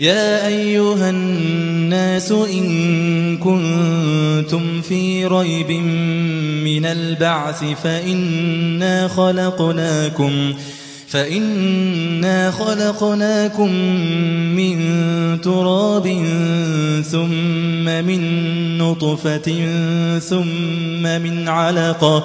يا أيها الناس إن كنتم في ريب من البعث فإنا خلقناكم فإنا خلقناكم من تراب ثم من نطفة ثم من علقة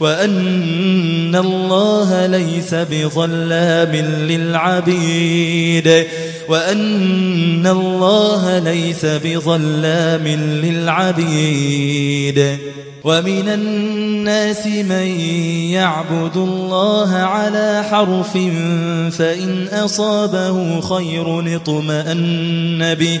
وأن الله ليس بظلام للعبيد وأن الله ليس بظلام للعبيد ومن الناس من يعبد الله على حرف فإن أصابه خير اطمأن به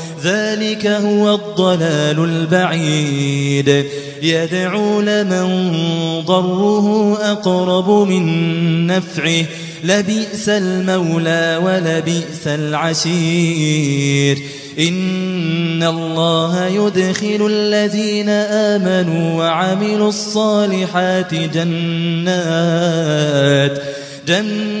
ذلك هو الضلال البعيد. يدعو لمن ضره أقرب من نفعه. لبئس المولى ولبئس العشير. إن الله يدخل الذين آمنوا وعملوا الصالحات جنات. جنات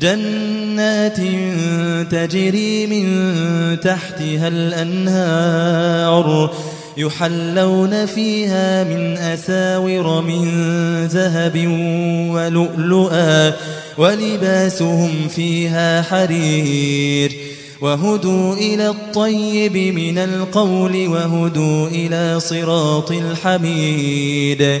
جنات تجري من تحتها الأنهار يحلون فيها من أساور من ذهب ولؤلؤا ولباسهم فيها حرير وهدوا إلى الطيب من القول وهدوا إلى صراط الحميد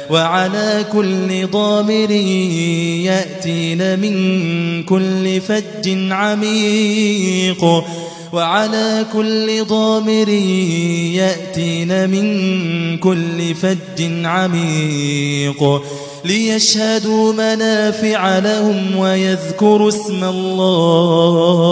وعلى كل ضامر يأتين من كل فج عميق. وعلى كل ضامر يأتين من كل فج عميق. ليشهدوا منافع لهم ويذكروا اسم الله.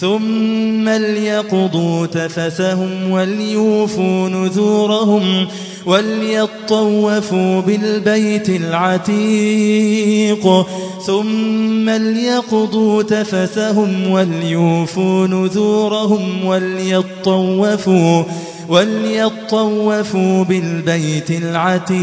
ثم ليقضوا تفسهم وليوفوا نذورهم وليطوفوا بالبيت العتيق. ثم ليقضوا تفسهم وليوفوا نذورهم وليطوفوا وليطوفوا بالبيت العتيق.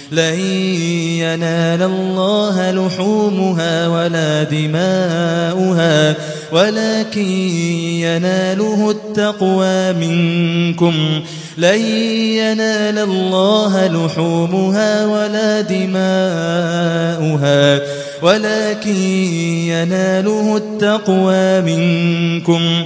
لن ينال الله لحومها ولا دماؤها ولكن يناله التقوى منكم. لن ينال الله لحومها ولا دماؤها ولكن يناله التقوى منكم.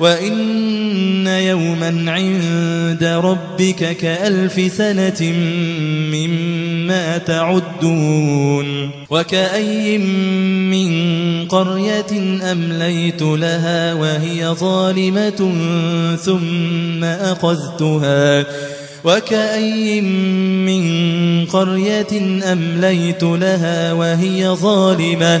وإن يوما عند ربك كألف سنة مما تعدون وكأي من قرية أمليت لها وهي ظالمة ثم أخذتها وكأي من قرية أمليت لها وهي ظالمة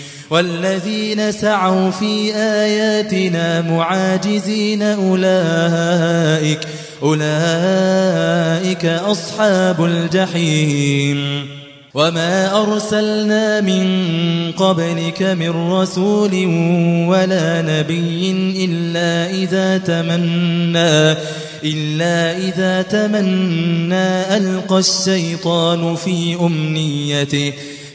والذين سعوا في آياتنا معاجزين أولئك أولئك أصحاب الجحيم. وما أرسلنا من قبلك من رسول ولا نبي إلا إذا تمنى إلا إذا تمنى ألقى الشيطان في أمنيته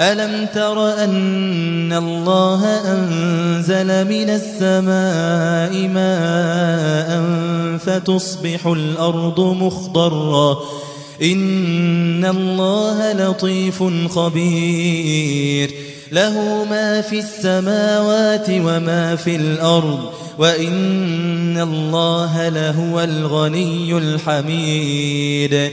ألم تر أن الله أنزل من السماء ماء فتصبح الأرض مخضرا إن الله لطيف خبير. له ما في السماوات وما في الأرض وإن الله لهو الغني الحميد.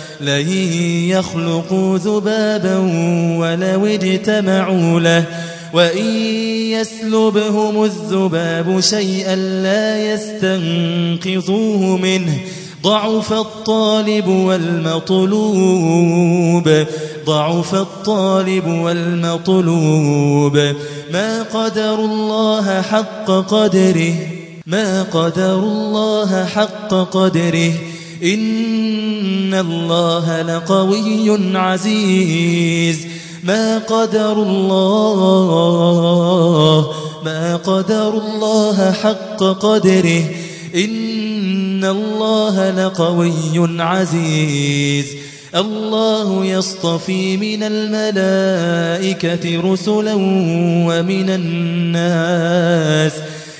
لن يخلقوا ذبابا ولو اجتمعوا له. وإن يسلبهم الذباب شيئا لا يستنقذوه منه. ضعف الطالب والمطلوب ضعف الطالب والمطلوب. ما قدر الله حق قدره ما قدر الله حق قدره. إن الله لقوي عزيز. ما قدر الله ما قدر الله حق قدره. إن الله لقوي عزيز. الله يصطفي من الملائكة رسلا ومن الناس.